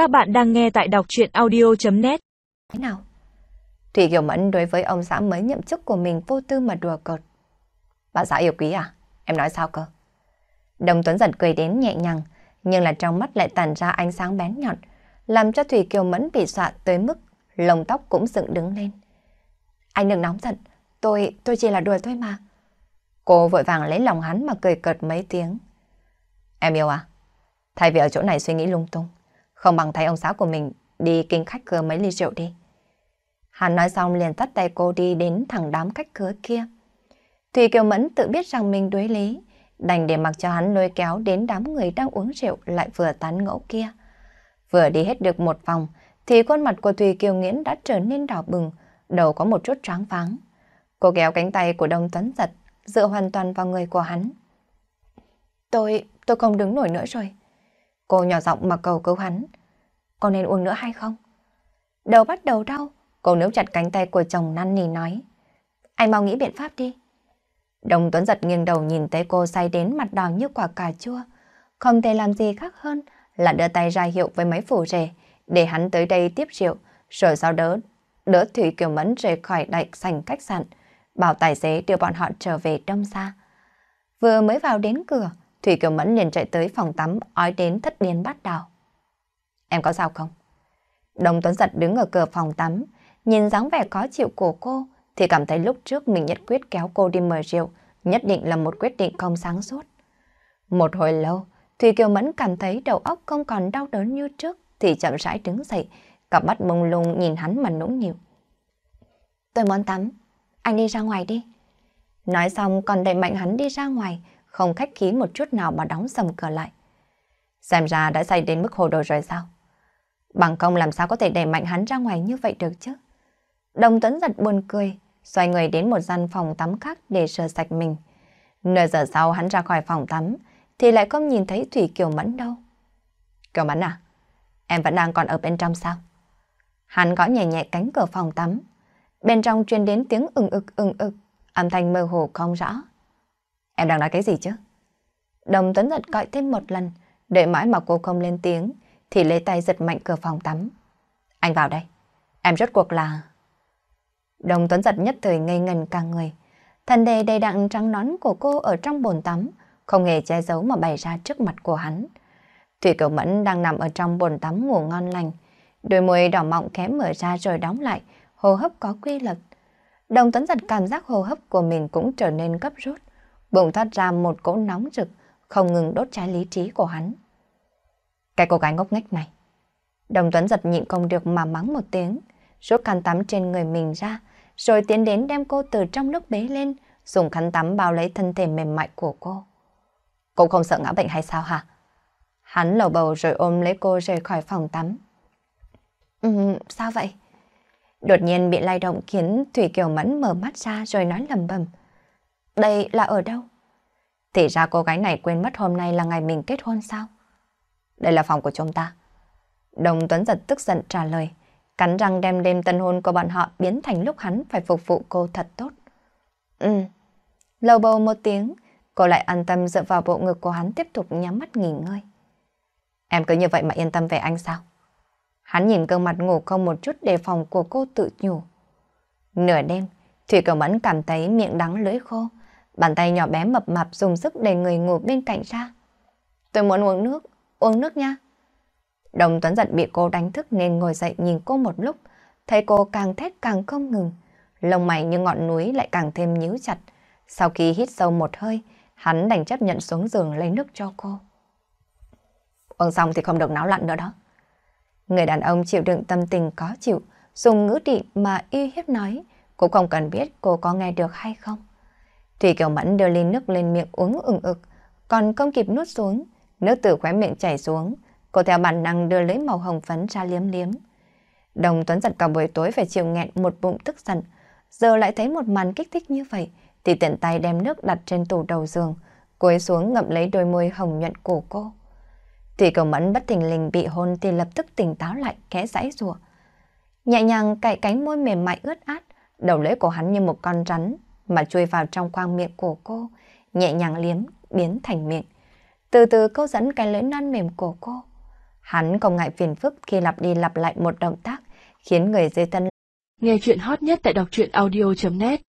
Các bạn đang nghe tại đọc chuyện audio.net Thế nào? Thủy Kiều Mẫn đối với ông xã mới nhậm chức của mình vô tư mà đùa cợt. Bà xã yêu quý à? Em nói sao cơ? Đồng Tuấn giật cười đến nhẹ nhàng, nhưng là trong mắt lại tàn ra ánh sáng bén nhọn, làm cho Thủy Kiều Mẫn bị dọa tới mức lồng tóc cũng dựng đứng lên. Anh đừng nóng giận, tôi, tôi chỉ là đùa thôi mà. Cô vội vàng lấy lòng hắn mà cười cợt mấy tiếng. Em yêu à? Thay vì ở chỗ này suy nghĩ lung tung, không bằng thấy ông xã của mình đi kinh khách khứa mấy ly rượu đi. Hắn nói xong liền tắt tay cô đi đến thẳng đám khách khứa kia. Thùy Kiều Mẫn tự biết rằng mình đuối lý, đành để mặc cho hắn lôi kéo đến đám người đang uống rượu lại vừa tán ngẫu kia. Vừa đi hết được một vòng, thì khuôn mặt của Thùy Kiều Nghiễn đã trở nên đỏ bừng, đầu có một chút tráng váng. Cô kéo cánh tay của Đông Tuấn giật, dựa hoàn toàn vào người của hắn. Tôi, tôi không đứng nổi nữa rồi. Cô nhỏ giọng mà cầu cứu hắn. Có nên uống nữa hay không? Đầu bắt đầu đau, cô níu chặt cánh tay của chồng năn nỉ nói. Anh mau nghĩ biện pháp đi. Đồng Tuấn giật nghiêng đầu nhìn thấy cô say đến mặt đỏ như quả cà chua. Không thể làm gì khác hơn là đưa tay ra hiệu với mấy phủ rể để hắn tới đây tiếp rượu, rồi sau đó đỡ Thủy Kiều Mẫn rời khỏi đại sảnh khách sạn, bảo tài xế đưa bọn họ trở về đông xa. Vừa mới vào đến cửa, Thủy Kiều Mẫn liền chạy tới phòng tắm, ói đến thất điên bắt đầu. Em có sao không? Đồng Tuấn Giật đứng ở cửa phòng tắm, nhìn dáng vẻ khó chịu của cô, thì cảm thấy lúc trước mình nhất quyết kéo cô đi mời rượu, nhất định là một quyết định không sáng suốt. Một hồi lâu, Thủy Kiều Mẫn cảm thấy đầu óc không còn đau đớn như trước, thì chậm rãi đứng dậy, cặp mắt mông lung nhìn hắn mà nũng nịu. Tôi muốn tắm, anh đi ra ngoài đi. Nói xong còn đẩy mạnh hắn đi ra ngoài, không khách khí một chút nào mà đóng sầm cửa lại. Xem ra đã say đến mức hồ đồ rồi sao? Bằng không làm sao có thể đẩy mạnh hắn ra ngoài như vậy được chứ? Đồng Tuấn giật buồn cười, xoay người đến một gian phòng tắm khác để sờ sạch mình. Nửa giờ sau hắn ra khỏi phòng tắm, thì lại không nhìn thấy Thủy Kiều Mẫn đâu. Kiều Mẫn à? Em vẫn đang còn ở bên trong sao? Hắn gõ nhẹ nhẹ cánh cửa phòng tắm. Bên trong truyền đến tiếng ưng ực ưng ực, âm thanh mơ hồ không rõ. Em đang nói cái gì chứ? Đồng Tuấn giật gọi thêm một lần, đợi mãi mà cô không lên tiếng, thì lấy tay giật mạnh cửa phòng tắm. Anh vào đây. Em rốt cuộc là... Đồng Tuấn giật nhất thời ngây ngần cả người. Thần đề đầy đặn trắng nón của cô ở trong bồn tắm, không hề che giấu mà bày ra trước mặt của hắn. Thủy Cầu Mẫn đang nằm ở trong bồn tắm ngủ ngon lành. Đôi môi đỏ mọng kém mở ra rồi đóng lại, hô hấp có quy luật. Đồng Tuấn giật cảm giác hô hấp của mình cũng trở nên gấp rút bụng thoát ra một cỗ nóng rực, không ngừng đốt cháy lý trí của hắn. Cái cô gái ngốc nghếch này. Đồng Tuấn giật nhịn không được mà mắng một tiếng, rút khăn tắm trên người mình ra, rồi tiến đến đem cô từ trong nước bế lên, dùng khăn tắm bao lấy thân thể mềm mại của cô. Cô không sợ ngã bệnh hay sao hả? Hắn lầu bầu rồi ôm lấy cô rời khỏi phòng tắm. Ừ, sao vậy? Đột nhiên bị lay động khiến Thủy Kiều Mẫn mở mắt ra rồi nói lầm bầm. Đây là ở đâu? Thì ra cô gái này quên mất hôm nay là ngày mình kết hôn sao? Đây là phòng của chúng ta. Đồng Tuấn giật tức giận trả lời, cắn răng đem đêm tân hôn của bọn họ biến thành lúc hắn phải phục vụ cô thật tốt. Ừ. Lâu bầu một tiếng, cô lại an tâm dựa vào bộ ngực của hắn tiếp tục nhắm mắt nghỉ ngơi. Em cứ như vậy mà yên tâm về anh sao? Hắn nhìn gương mặt ngủ không một chút đề phòng của cô tự nhủ. Nửa đêm, Thủy Cầu Mẫn cảm thấy miệng đắng lưỡi khô, Bàn tay nhỏ bé mập mạp dùng sức đẩy người ngủ bên cạnh ra. Tôi muốn uống nước, uống nước nha. Đồng Tuấn giận bị cô đánh thức nên ngồi dậy nhìn cô một lúc, thấy cô càng thét càng không ngừng. Lông mày như ngọn núi lại càng thêm nhíu chặt. Sau khi hít sâu một hơi, hắn đành chấp nhận xuống giường lấy nước cho cô. Uống xong thì không được náo loạn nữa đó. Người đàn ông chịu đựng tâm tình có chịu, dùng ngữ điệu mà y hiếp nói, cũng không cần biết cô có nghe được hay không. Thủy Kiều Mẫn đưa ly nước lên miệng uống ừng ực, còn không kịp nuốt xuống, nước từ khóe miệng chảy xuống, cô theo bản năng đưa lấy màu hồng phấn ra liếm liếm. Đồng Tuấn giật cả buổi tối phải chịu nghẹn một bụng tức giận, giờ lại thấy một màn kích thích như vậy, thì tiện tay đem nước đặt trên tủ đầu giường, cúi xuống ngậm lấy đôi môi hồng nhuận của cô. Thủy cầu Mẫn bất thình lình bị hôn thì lập tức tỉnh táo lại, khẽ giãy rùa. Nhẹ nhàng cạy cánh môi mềm mại ướt át, đầu lưỡi của hắn như một con rắn mà chui vào trong khoang miệng của cô, nhẹ nhàng liếm, biến thành miệng. Từ từ câu dẫn cái lưỡi non mềm của cô. Hắn không ngại phiền phức khi lặp đi lặp lại một động tác, khiến người dưới thân. Nghe chuyện hot nhất tại đọc truyện audio.net